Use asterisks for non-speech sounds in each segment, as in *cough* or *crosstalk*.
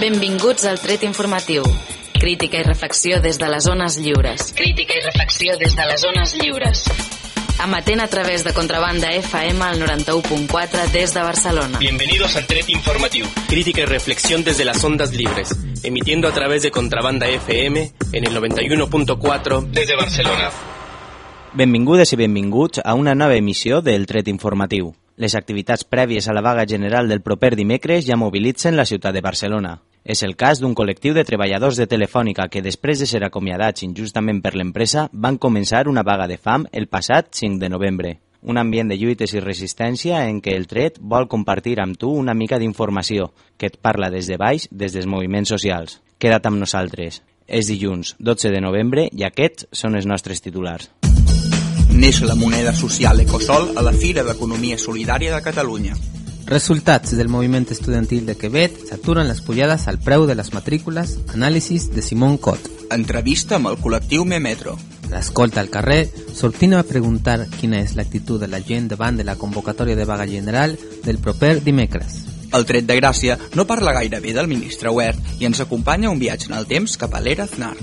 Benvinguts al Tret Informatiu. Crítica i reflexió des de les zones lliures. Crítica i reflexió des de les zones lliures. Amatent a través de Contrabanda FM al 91.4 des de Barcelona. Bienvenidos al Tret Informatiu. Crítica y reflexión desde las ondas libres. Emitiendo a través de Contrabanda FM en el 91.4 desde Barcelona. Benvingudes i benvinguts a una nova emissió del Tret Informatiu. Les activitats prèvies a la vaga general del proper dimecres ja mobilitzen la ciutat de Barcelona. És el cas d'un col·lectiu de treballadors de Telefònica que després de ser acomiadats injustament per l'empresa van començar una vaga de fam el passat 5 de novembre. Un ambient de lluites i resistència en què el tret vol compartir amb tu una mica d'informació que et parla des de baix, des dels moviments socials. Queda't amb nosaltres. És dilluns 12 de novembre i aquests són els nostres titulars. Neix la moneda social Ecosol a la Fira d'Economia Solidària de Catalunya. Resultats del moviment estudiantil de Quebec s'aturen les pujades al preu de les matrícules, anàlisis de Simon Cot. Entrevista amb el col·lectiu Memetro. L'escolta al carrer, sortint a preguntar quina és l'actitud de la gent davant de la convocatòria de vaga general del proper dimecres. El tret de Gràcia no parla gaire bé del ministre Huert i ens acompanya un viatge en el temps cap a l'era Aznar.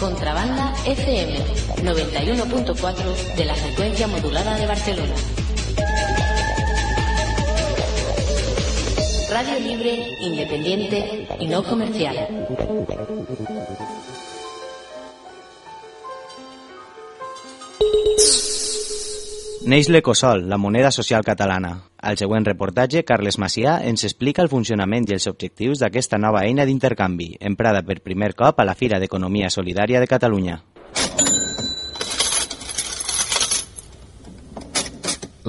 Contrabanda FM 91.4 de la frecuencia modulada de Barcelona. Radio libre, independiente y no comercial. Neix l'Ecosol, la moneda social catalana. Al següent reportatge, Carles Macià ens explica el funcionament i els objectius d'aquesta nova eina d'intercanvi, emprada per primer cop a la Fira d'Economia Solidària de Catalunya.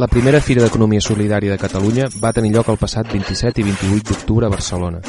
La primera Fira d'Economia Solidària de Catalunya va tenir lloc el passat 27 i 28 d'octubre a Barcelona.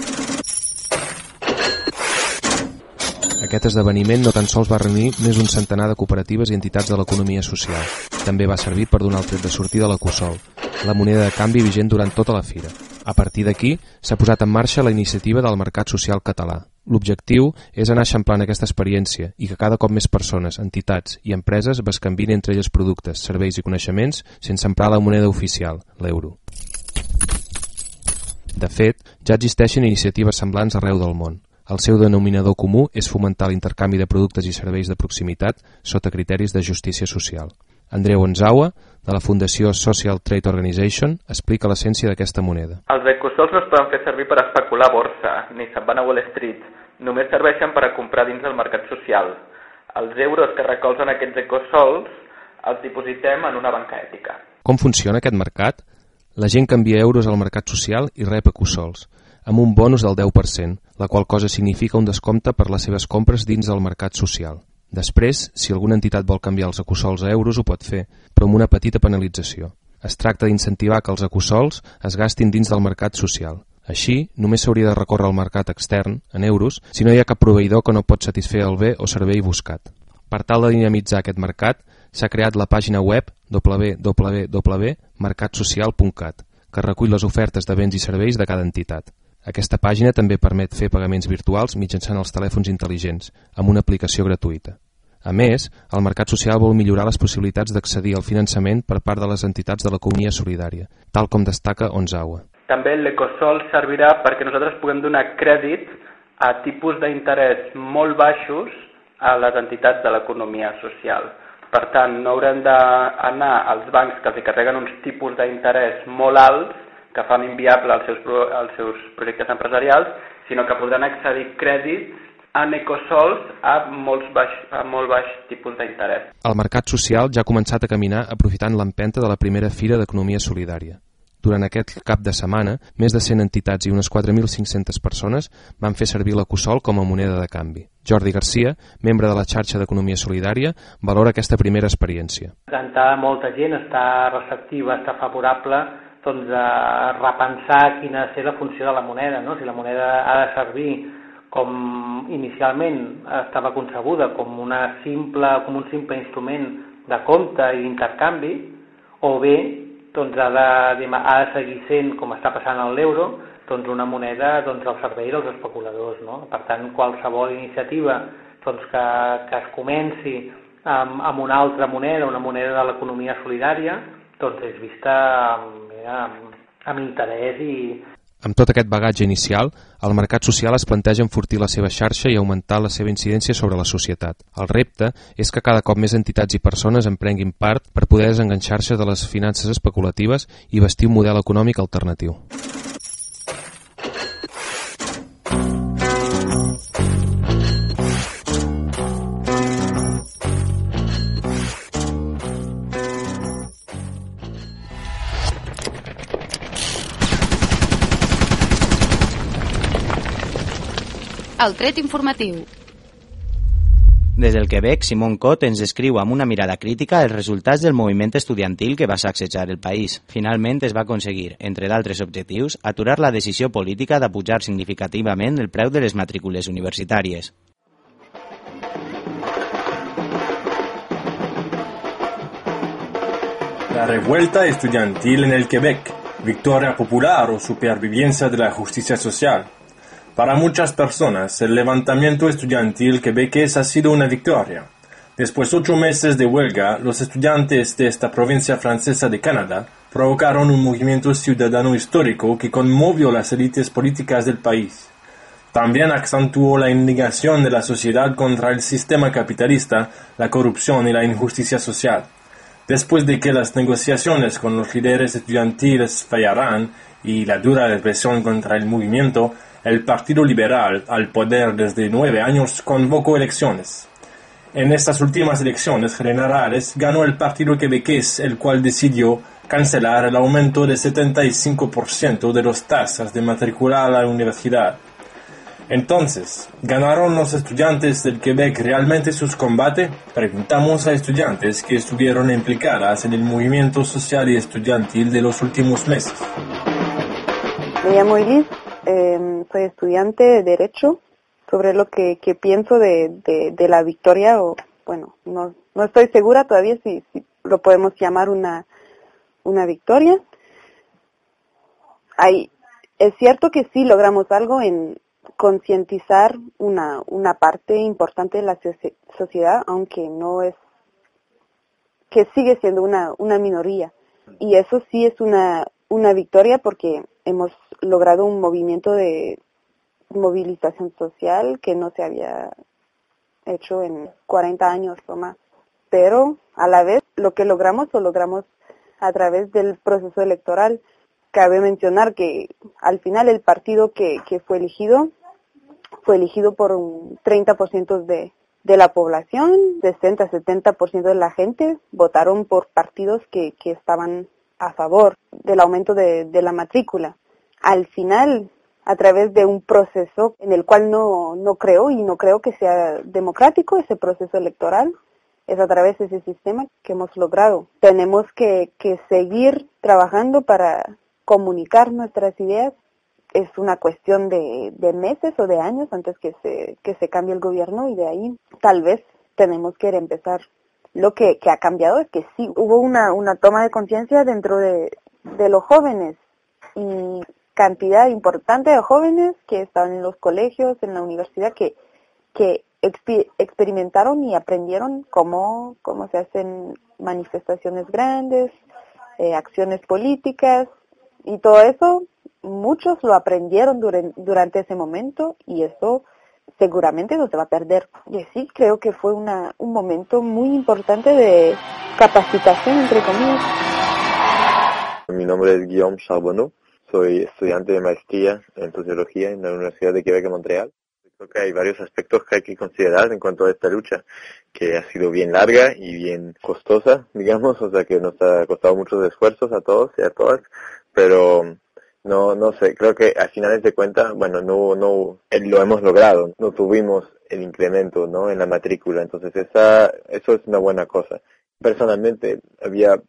Aquest esdeveniment no tan sols va reunir més un centenar de cooperatives i entitats de l'economia social. També va servir per donar el tret de sortida a la CUSOL, la moneda de canvi vigent durant tota la fira. A partir d'aquí, s'ha posat en marxa la iniciativa del Mercat Social Català. L'objectiu és anar eixamplant aquesta experiència i que cada cop més persones, entitats i empreses bescanvin entre elles productes, serveis i coneixements sense emprar la moneda oficial, l'euro. De fet, ja existeixen iniciatives semblants arreu del món. El seu denominador comú és fomentar l'intercanvi de productes i serveis de proximitat sota criteris de justícia social. Andreu Onzawa, de la Fundació Social Trade Organization, explica l'essència d'aquesta moneda. Els ecosols no es poden fer servir per especular a borsa, ni se'n van a Wall Street. Només serveixen per a comprar dins del mercat social. Els euros que recolzen aquests ecosols els dipositem en una banca ètica. Com funciona aquest mercat? La gent canvia euros al mercat social i rep ecosols amb un bonus del 10%, la qual cosa significa un descompte per les seves compres dins del mercat social. Després, si alguna entitat vol canviar els ecosols a euros ho pot fer, però amb una petita penalització. Es tracta d'incentivar que els ecosols es gastin dins del mercat social. Així, només s'hauria de recórrer al mercat extern, en euros, si no hi ha cap proveïdor que no pot satisfer el bé o servei buscat. Per tal de dinamitzar aquest mercat, s'ha creat la pàgina web www.mercatsocial.cat, que recull les ofertes de béns i serveis de cada entitat. Aquesta pàgina també permet fer pagaments virtuals mitjançant els telèfons intel·ligents, amb una aplicació gratuïta. A més, el mercat social vol millorar les possibilitats d'accedir al finançament per part de les entitats de l'economia solidària, tal com destaca Onzawa. També l'Ecosol servirà perquè nosaltres puguem donar crèdit a tipus d'interès molt baixos a les entitats de l'economia social. Per tant, no haurem d'anar als bancs que els carreguen uns tipus d'interès molt alts que fan inviable els seus, els seus projectes empresarials, sinó que podran accedir crèdits en ecosols a, molts baix, a molt baix tipus d'interès. El mercat social ja ha començat a caminar aprofitant l'empenta de la primera Fira d'Economia Solidària. Durant aquest cap de setmana, més de 100 entitats i unes 4.500 persones van fer servir l'ecosol com a moneda de canvi. Jordi Garcia, membre de la xarxa d'Economia Solidària, valora aquesta primera experiència. Tanta molta gent està receptiva, està favorable doncs, a repensar quina ha de ser la funció de la moneda, no? si la moneda ha de servir com inicialment estava concebuda com, una simple, com un simple instrument de compte i d'intercanvi, o bé doncs, ha, de, ha de seguir sent, com està passant amb l'euro, doncs, una moneda doncs, al servei dels especuladors. No? Per tant, qualsevol iniciativa doncs, que, que es comenci amb, amb una altra moneda, una moneda de l'economia solidària, doncs és vista amb, amb interès i... Amb tot aquest bagatge inicial, el mercat social es planteja enfortir la seva xarxa i augmentar la seva incidència sobre la societat. El repte és que cada cop més entitats i persones en prenguin part per poder desenganxar-se de les finances especulatives i vestir un model econòmic alternatiu. El tret informatiu. Des del Quebec, Simon Cot ens descriu amb una mirada crítica els resultats del moviment estudiantil que va sacsejar el país. Finalment es va aconseguir, entre d'altres objectius, aturar la decisió política d'apujar significativament el preu de les matrícules universitàries. La revuelta estudiantil en el Quebec, victoria popular o supervivencia de la justicia social. Para muchas personas, el levantamiento estudiantil quebequés ha sido una victoria. Después de ocho meses de huelga, los estudiantes de esta provincia francesa de Canadá provocaron un movimiento ciudadano histórico que conmovió las élites políticas del país. También acentuó la indignación de la sociedad contra el sistema capitalista, la corrupción y la injusticia social. Después de que las negociaciones con los líderes estudiantiles fallaran y la dura represión contra el movimiento, el Partido Liberal, al poder desde nueve años, convocó elecciones. En estas últimas elecciones generales ganó el Partido Quebequés, el cual decidió cancelar el aumento de 75% de las tasas de matricular a la universidad. Entonces, ¿ganaron los estudiantes del Quebec realmente sus combates? Preguntamos a estudiantes que estuvieron implicadas en el movimiento social y estudiantil de los últimos meses. Me llamo Elis, eh, soy estudiante de Derecho. Sobre lo que, pienso de, la victoria, o bueno, no, no estoy segura todavía si, si lo podemos llamar una, una victoria. Hay, es cierto que sí logramos algo en concientizar una, una parte importante de la sociedad, aunque no es, que sigue siendo una, una minoría. Y eso sí es una, una victoria porque hemos logrado un movimiento de movilización social que no se había hecho en 40 años o más. Pero a la vez lo que logramos lo logramos a través del proceso electoral. Cabe mencionar que al final el partido que, que fue elegido fue elegido por un 30% de, de la población, 60-70% de la gente votaron por partidos que, que estaban a favor del aumento de, la matrícula. Al final, a través de un proceso en el cual no, no creo y no creo que sea democrático ese proceso electoral, es a través de ese sistema que hemos logrado. Tenemos que, que seguir trabajando para comunicar nuestras ideas. Es una cuestión de, de meses o de años antes que se, que se cambie el gobierno y de ahí tal vez tenemos que empezar lo que, ha cambiado es que sí, hubo una, una toma de conciencia dentro de, de, los jóvenes y cantidad importante de jóvenes que estaban en los colegios, en la universidad, que, que exp experimentaron y aprendieron cómo, cómo se hacen manifestaciones grandes, eh, acciones políticas y todo eso, muchos lo aprendieron durante, durante ese momento y eso seguramente no se va a perder. Y sí, creo que fue una, un momento muy importante de capacitación, entre comillas. Mi nombre es Guillaume Charbonneau, soy estudiante de maestría en sociología en la Universidad de Quebec de Montreal. Creo que hay varios aspectos que hay que considerar en cuanto a esta lucha, que ha sido bien larga y bien costosa, *laughs* digamos, o sea que nos ha costado muchos esfuerzos a todos y a todas, pero no, no sé, creo que a finales de cuentas, bueno, no, no, lo hemos logrado, no tuvimos el incremento, ¿no? En la matrícula, entonces esa, eso es una buena cosa. Personalmente había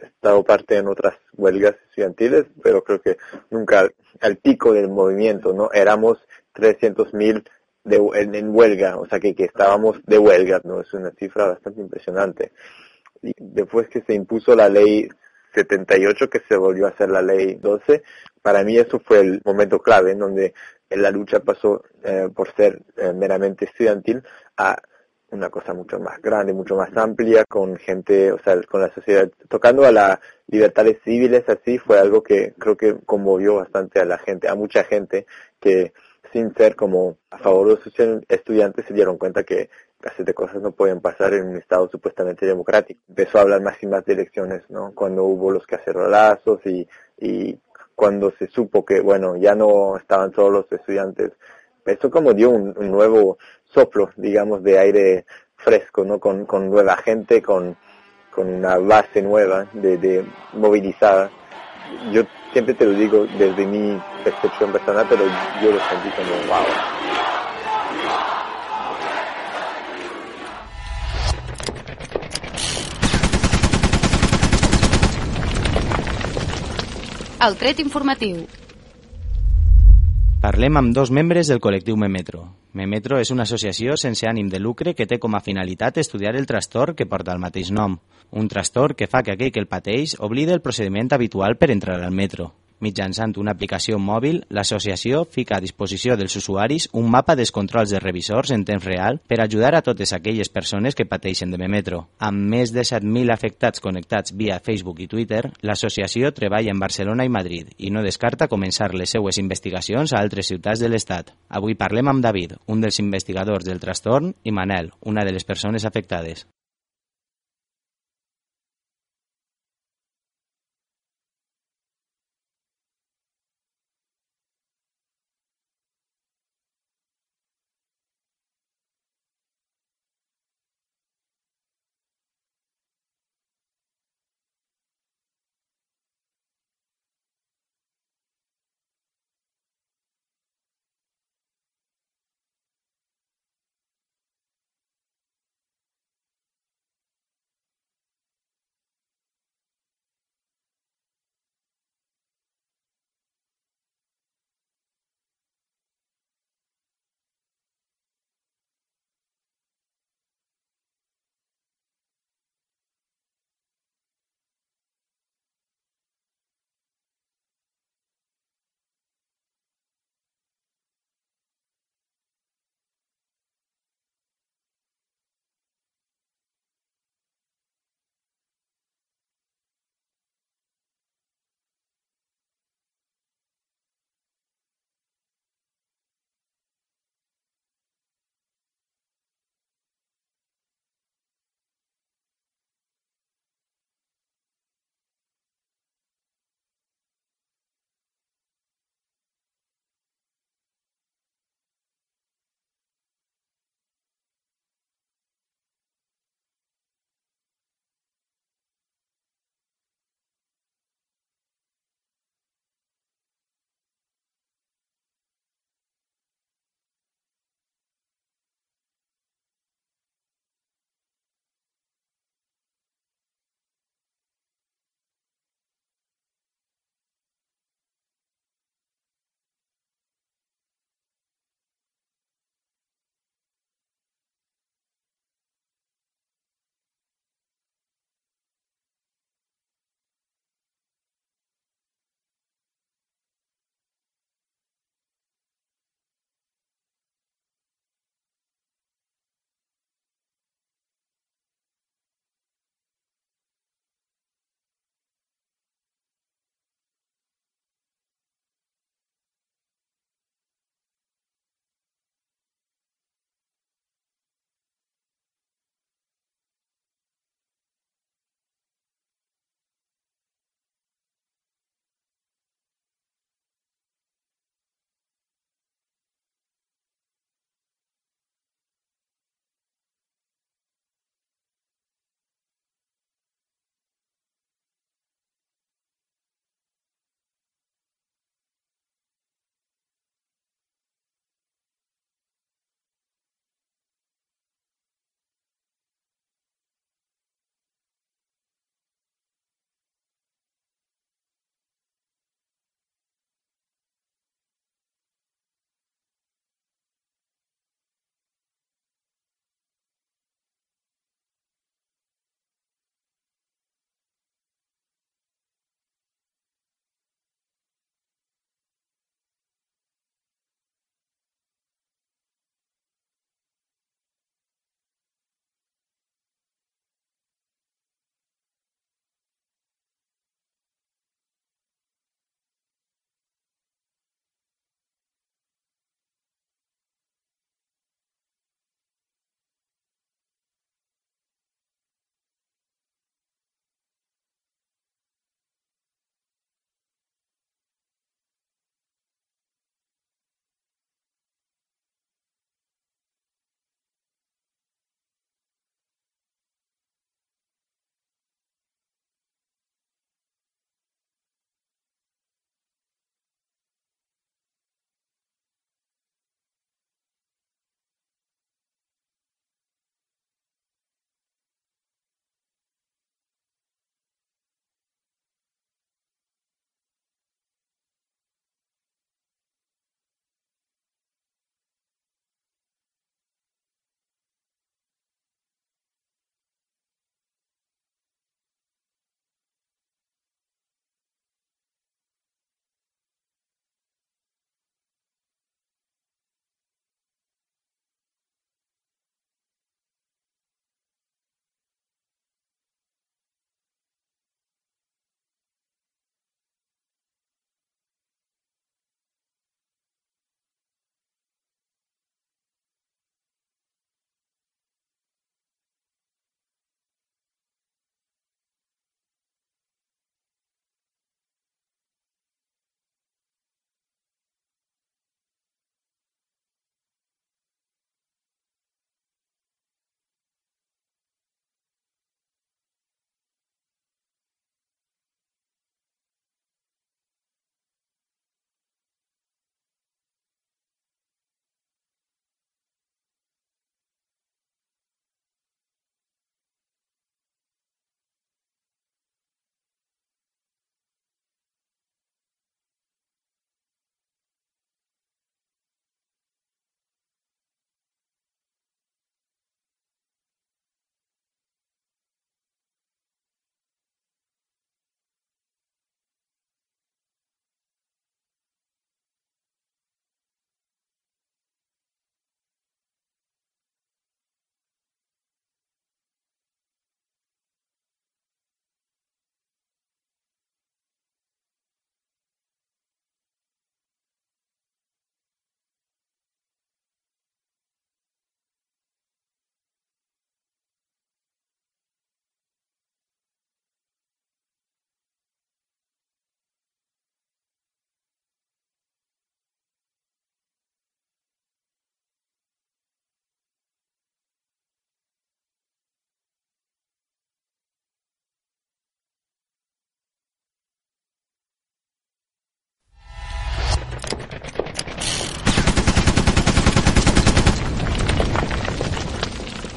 estado parte en otras huelgas estudiantiles, pero creo que nunca al pico del movimiento, ¿no? Éramos 300 mil en, en, huelga, o sea que, que estábamos de huelga, ¿no? Es una cifra bastante impresionante. Y después que se impuso la ley 78 que se volvió a hacer la ley 12, para mí eso fue el momento clave en donde la lucha pasó eh, por ser eh, meramente estudiantil a una cosa mucho más grande, mucho más amplia, con gente, o sea, con la sociedad, tocando a las libertades civiles así, fue algo que creo que conmovió bastante a la gente, a mucha gente que sin ser como a favor de los estudiantes se dieron cuenta que clases de cosas no pueden pasar en un estado supuestamente democrático. Empezó a hablar más y más de elecciones, ¿no? Cuando hubo los cacerolazos y, y cuando se supo que, bueno, ya no estaban todos los estudiantes. Esto como dio un, nuevo soplo, digamos, de aire fresco, ¿no? Con, con nueva gente, con, con una base nueva de, de movilizada. Yo siempre te lo digo desde mi percepción personal, pero yo lo sentí como wow. El tret informatiu. Parlem amb dos membres del col·lectiu Memetro. Memetro és una associació sense ànim de lucre que té com a finalitat estudiar el trastorn que porta el mateix nom. Un trastorn que fa que aquell que el pateix oblide el procediment habitual per entrar al metro. Mitjançant una aplicació mòbil, l'associació fica a disposició dels usuaris un mapa dels controls de revisors en temps real per ajudar a totes aquelles persones que pateixen de Memetro. Amb més de 7.000 afectats connectats via Facebook i Twitter, l'associació treballa en Barcelona i Madrid i no descarta començar les seues investigacions a altres ciutats de l'Estat. Avui parlem amb David, un dels investigadors del trastorn, i Manel, una de les persones afectades.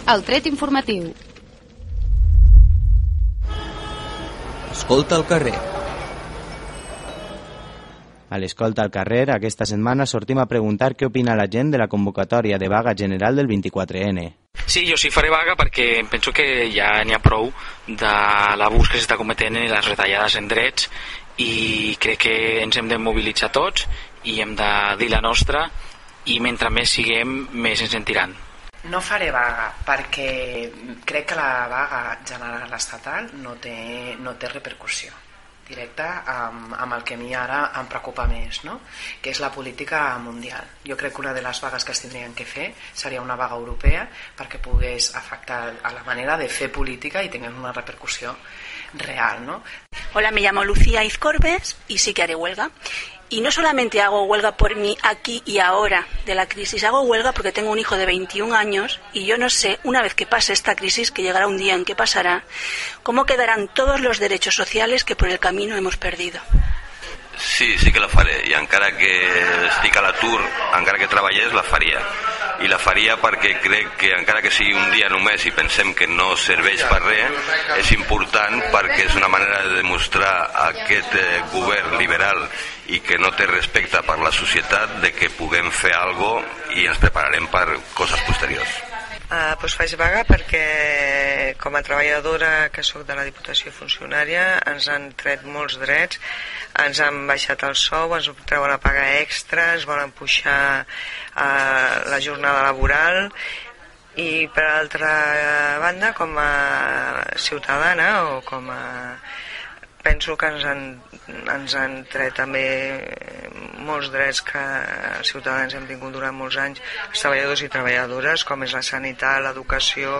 El tret informatiu. Escolta el carrer. A l'escolta al carrer, aquesta setmana sortim a preguntar què opina la gent de la convocatòria de vaga general del 24N. Sí, jo sí faré vaga perquè penso que ja n'hi ha prou de l'abús que s'està cometent i les retallades en drets i crec que ens hem de mobilitzar tots i hem de dir la nostra i mentre més siguem, més ens sentiran. No faré vaga perquè crec que la vaga general estatal no té, no té repercussió directa amb, amb el que a mi ara em preocupa més, no? que és la política mundial. Jo crec que una de les vagues que es tindrien que fer seria una vaga europea perquè pogués afectar a la manera de fer política i tenir una repercussió real. ¿no? Hola, me llamo Lucía Izcorbes y sí que haré huelga. Y no solamente hago huelga por mí aquí y ahora de la crisis, hago huelga porque tengo un hijo de 21 años y yo no sé, una vez que pase esta crisis, que llegará un día en que pasará, cómo quedarán todos los derechos sociales que por el camino hemos perdido. Sí, sí que la faré i encara que estic a l'atur, encara que treballés, la faria. I la faria perquè crec que encara que sigui un dia només i pensem que no serveix per res, és important perquè és una manera de demostrar a aquest eh, govern liberal i que no té respecte per la societat de que puguem fer algo i ens prepararem per coses posteriors. Uh, doncs faig vaga perquè com a treballadora que sóc de la Diputació funcionària ens han tret molts drets, ens han baixat el sou, ens treuen la paga extra, ens volen pujar uh, la jornada laboral i per altra banda com a ciutadana o com a penso que ens han, ens han tret també molts drets que els ciutadans hem tingut durant molts anys, els treballadors i treballadores, com és la sanitat, l'educació,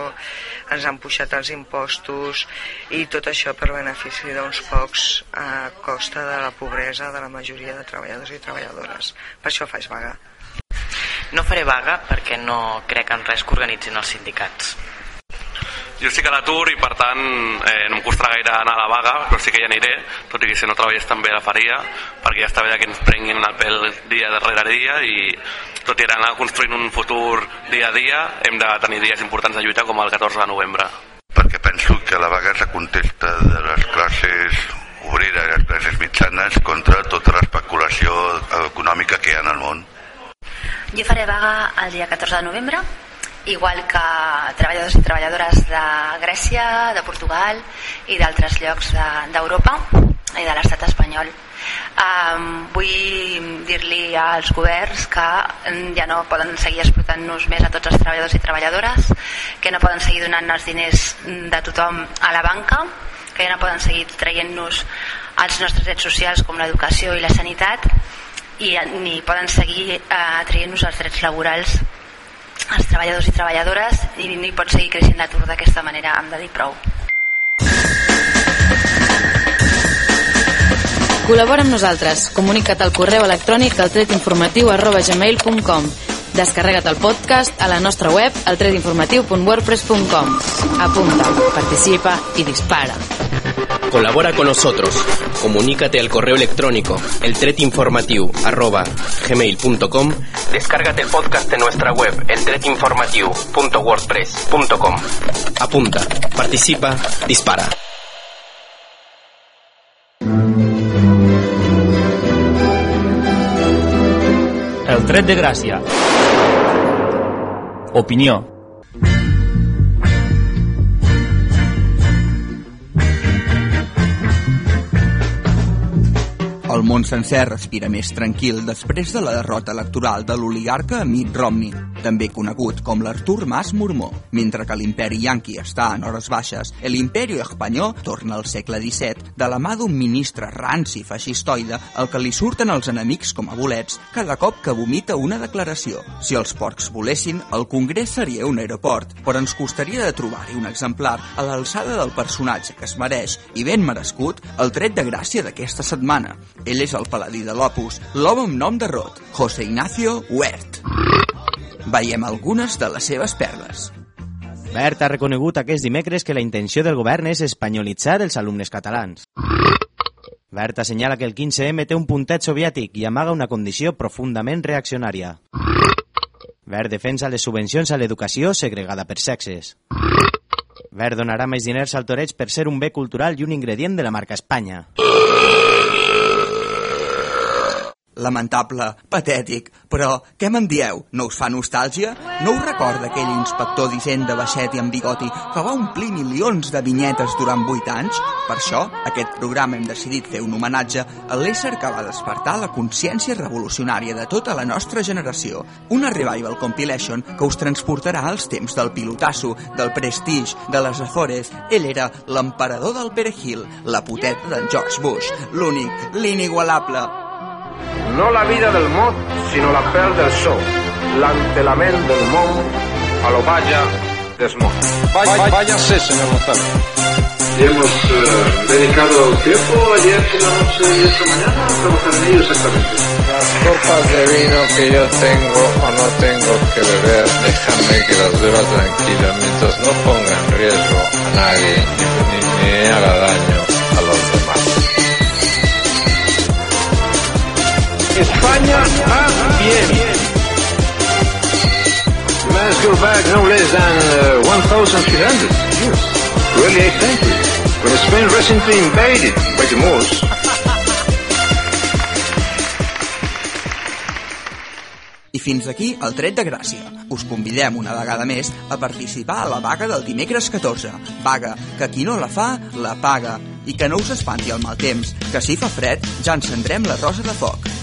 ens han pujat els impostos i tot això per benefici d'uns pocs a costa de la pobresa de la majoria de treballadors i treballadores. Per això faig vaga. No faré vaga perquè no crec en res que organitzin els sindicats. Jo estic a l'atur i per tant eh, no em costarà gaire anar a la vaga, però sí que hi aniré, tot i que si no treballés també la faria, perquè ja està bé que ens prenguin el pèl dia darrere dia i tot i anar construint un futur dia a dia, hem de tenir dies importants de lluita com el 14 de novembre. Perquè penso que la vaga és la contesta de les classes obreres i les classes mitjanes contra tota l'especulació econòmica que hi ha en el món. Jo faré vaga el dia 14 de novembre igual que treballadors i treballadores de Grècia, de Portugal i d'altres llocs d'Europa de, i de l'estat espanyol. Um, vull dir-li als governs que ja no poden seguir explotant-nos més a tots els treballadors i treballadores, que no poden seguir donant els diners de tothom a la banca, que ja no poden seguir traient-nos els nostres drets socials com l'educació i la sanitat i ni poden seguir eh, traient-nos els drets laborals els treballadors i treballadores i no hi pot seguir creixent l'atur d'aquesta manera, hem de dir prou. Col·labora amb nosaltres. Comunica't al correu electrònic al tretinformatiu arroba gmail.com Descarrega't el podcast a la nostra web altretinformatiu.wordpress.com Apunta, participa y dispara. Colabora con nosotros. Comunícate al correo electrónico eltretinformatiu@gmail.com. Descárgate el podcast de nuestra web eltretinformatiu.wordpress.com. Apunta, participa, dispara. El tret de gràcia. Opinió. Món sencer respira més tranquil després de la derrota electoral de l'oligarca Mitt Romney, també conegut com l'Artur Mas Mormó. Mentre que l'imperi yanqui està en hores baixes, l'imperi espanyol torna al segle XVII de la mà d'un ministre ranci feixistoide al que li surten els enemics com a bolets cada cop que vomita una declaració. Si els porcs volessin, el Congrés seria un aeroport, però ens costaria de trobar-hi un exemplar a l'alçada del personatge que es mereix i ben merescut el tret de gràcia d'aquesta setmana. Ell és el paladí de l'Opus, l'home amb nom de rot, José Ignacio Huert. Veiem algunes de les seves perles. Bert ha reconegut aquest dimecres que la intenció del govern és espanyolitzar els alumnes catalans. Bert assenyala que el 15M té un puntet soviètic i amaga una condició profundament reaccionària. Verd defensa les subvencions a l'educació segregada per sexes. Verd donarà més diners al toreig per ser un bé cultural i un ingredient de la marca Espanya. Lamentable, patètic, però què me'n dieu? No us fa nostàlgia? No us recorda aquell inspector d'Hisenda baixet i amb bigoti que va omplir milions de vinyetes durant 8 anys? Per això, aquest programa hem decidit fer un homenatge a l'ésser que va despertar la consciència revolucionària de tota la nostra generació. Una revival compilation que us transportarà als temps del pilotasso, del prestige, de les Azores. Ell era l'emperador del perejil, la puteta d'en George Bush, l'únic, l'inigualable, no la vida del mot, sinó la pèl del so, l'antelament del món a lo vaya desmont. Vaya, váyase, señor González. Y hemos eh, dedicado tiempo ayer por la noche y esta mañana a trabajar en ello exactamente. Las copas de vino que yo tengo o no tengo que beber, déjame que las beba tranquila mientras no ponga en riesgo a nadie ni, ni, ni haga daño España va bien. To go back no less than uh, 1,300 years. Really centuries. When Spain recently invaded by the Moors. I fins aquí el tret de gràcia. Us convidem una vegada més a participar a la vaga del dimecres 14. Vaga que qui no la fa, la paga. I que no us espanti el mal temps, que si fa fred ja encendrem la rosa de foc.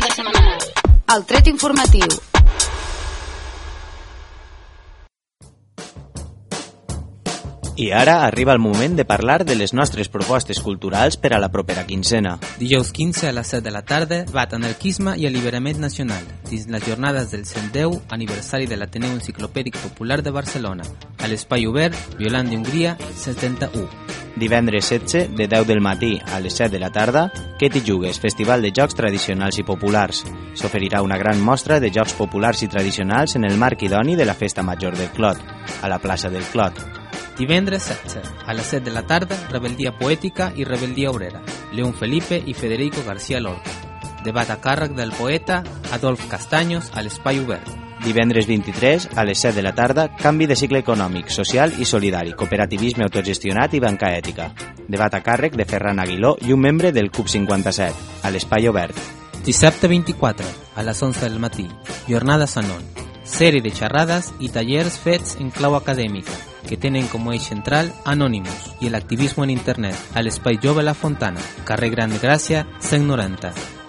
Agenda setmanal. El tret informatiu. I ara arriba el moment de parlar de les nostres propostes culturals per a la propera quincena. Dijous 15 a les 7 de la tarda, bat anarquisme i alliberament nacional, dins les jornades del 110 aniversari de l'Ateneu Enciclopèdic Popular de Barcelona, a l'Espai Obert, Violant d'Hongria, 71. Divendres 16, de 10 del matí a les 7 de la tarda, Que t'hi jugues, Festival de Jocs Tradicionals i Populars. S'oferirà una gran mostra de jocs populars i tradicionals en el marc idoni de la Festa Major del Clot, a la plaça del Clot. Divendres 16, a les 7 de la tarda, Rebeldia Poètica i Rebeldia Obrera, León Felipe i Federico García Lorca. Debat a càrrec del poeta Adolf Castaños a l'Espai Obert. Divendres 23, a les 7 de la tarda, canvi de cicle econòmic, social i solidari, cooperativisme autogestionat i banca ètica. Debat a càrrec de Ferran Aguiló i un membre del CUP 57, a l'Espai Obert. Dissabte 24, a les 11 del matí, Jornada Sanon. Sèrie de xerrades i tallers fets en clau acadèmica, que tenen com a eix central Anonymous i l'activisme en internet a l'Espai Jove La Fontana, carrer Gran de Gràcia, 190.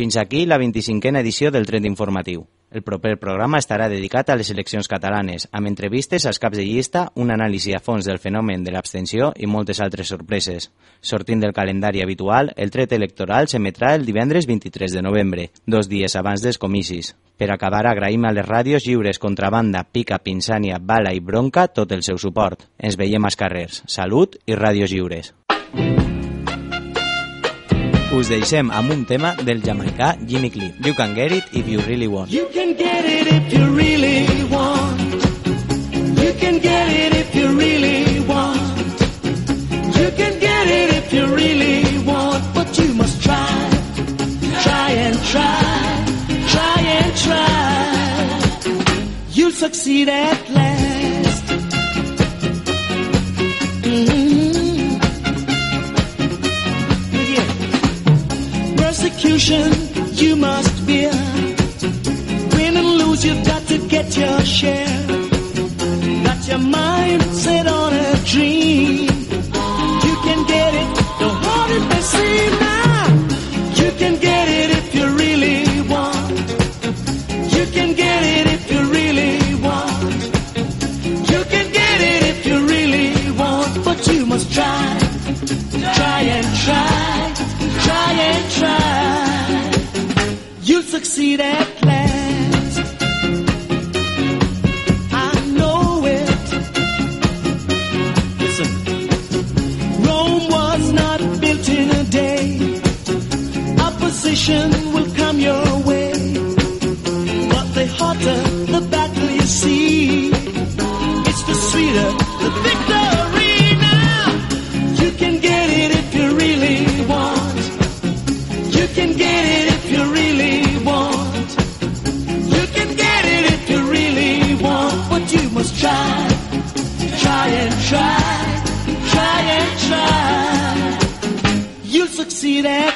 Fins aquí la 25a edició del Tret Informatiu. El proper programa estarà dedicat a les eleccions catalanes, amb entrevistes als caps de llista, un anàlisi a fons del fenomen de l'abstenció i moltes altres sorpreses. Sortint del calendari habitual, el tret electoral s'emetrà el divendres 23 de novembre, dos dies abans dels comicis. Per acabar, agraïm a les ràdios lliures Contrabanda, Pica, Pinsània, Bala i Bronca tot el seu suport. Ens veiem als carrers. Salut i ràdios lliures. Us deixem amb un tema del jamaicà Jimmy Cliff. You can get it if you really want. You can get it if you really want. You can get it if you really want. You can get it if you really want. But you must try. Try and try. Try and try. You'll succeed at last. Persecution you must bear. Win and lose, you've got to get your share. Got your mind set on a dream. Try and try, try and try. You'll succeed at